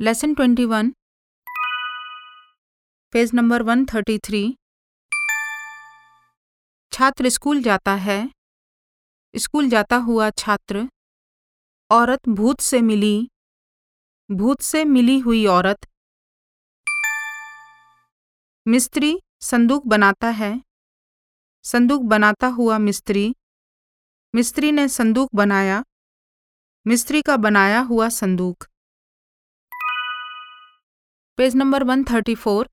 Lesson twenty one page number one thirty three छात्र school जाता है। स्कूल जाता हुआ छात्र, औरत भूत से मिली। भूत से मिली हुई औरत। मिस्त्री संदूक बनाता है। संदूक बनाता हुआ मिस्त्री। मिस्त्री ने संदूक बनाया। मिस्त्री का बनाया हुआ संदूक। Page number one thirty four.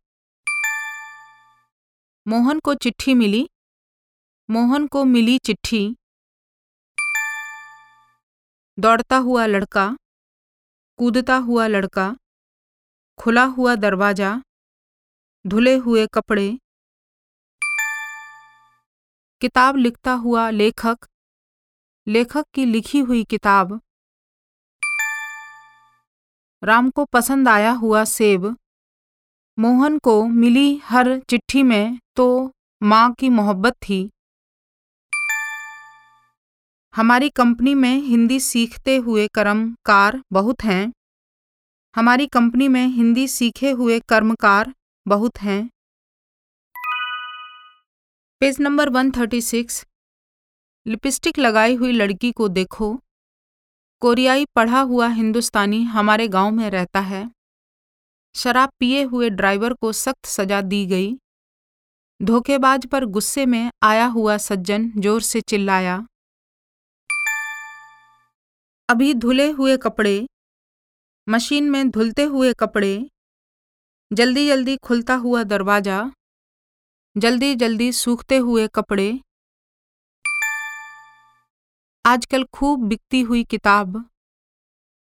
Mohan को चिट्ठी मिली। मोहन को मिली चिट्ठी। दौड़ता हुआ लड़का। कूदता हुआ लड़का। खुला हुआ दरवाज़ा। धुले हुए कपड़े। किताब लिखता हुआ लेखक लेखक की लिखी हुई किताब। राम को पसंद आया हुआ सेब। मोहन को मिली हर चिट्ठी में तो माँ की मोहब्बत थी। हमारी कंपनी में हिंदी सीखते हुए कर्मकार बहुत हैं। हमारी कंपनी में हिंदी सीखे हुए कर्मकार बहुत हैं। Page number one thirty six. Lipstick लगाई हुई लड़की को देखो। कोरियाई पढ़ा हुआ हिंदुस्तानी हमारे गाँव में रहता है। शराब पिए हुए ड्राइवर को सख्त सजा दी गई। धोखेबाज पर गुस्से में आया हुआ सज्जन ज़ोर से चिल्लाया। अभी धुले हुए कपड़े। मशीन में धुलते हुए कपड़े। जल्दी जल्दी खुलता हुआ दरवाज़ा। जल्दी जल्दी सूखते हुए कपड़े। आजकल खूब बिकती हुई किताब।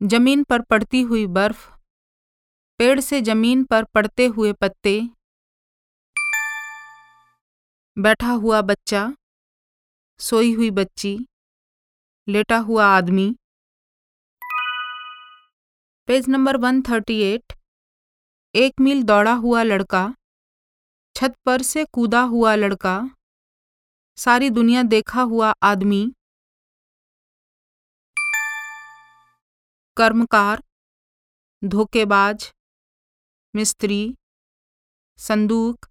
ज़मीन पर पड़ती हुई बर्फ़। पेड़ से ज़मीन पर पड़ते हुए पत्ते। बैठा हुआ बच्चा। सोई हुई बच्ची। लेटा हुआ आदमी। Page number one thirty eight. एक मील दौड़ा हुआ लड़का। छत पर से कूदा हुआ लड़का। सारी दुनिया देखा हुआ आदमी। कर्मकार, धोखेबाज, मिस्त्री, संदूक,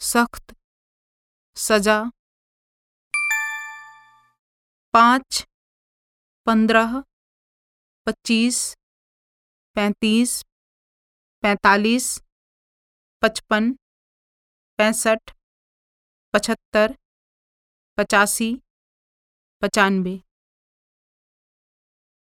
सख्त, सजा। पाँच, पंद्रह, पच्चीस, पैंतीस, पैंतालीस, पचपन। पैंसठ पचहत्तर पचासी पचानवे।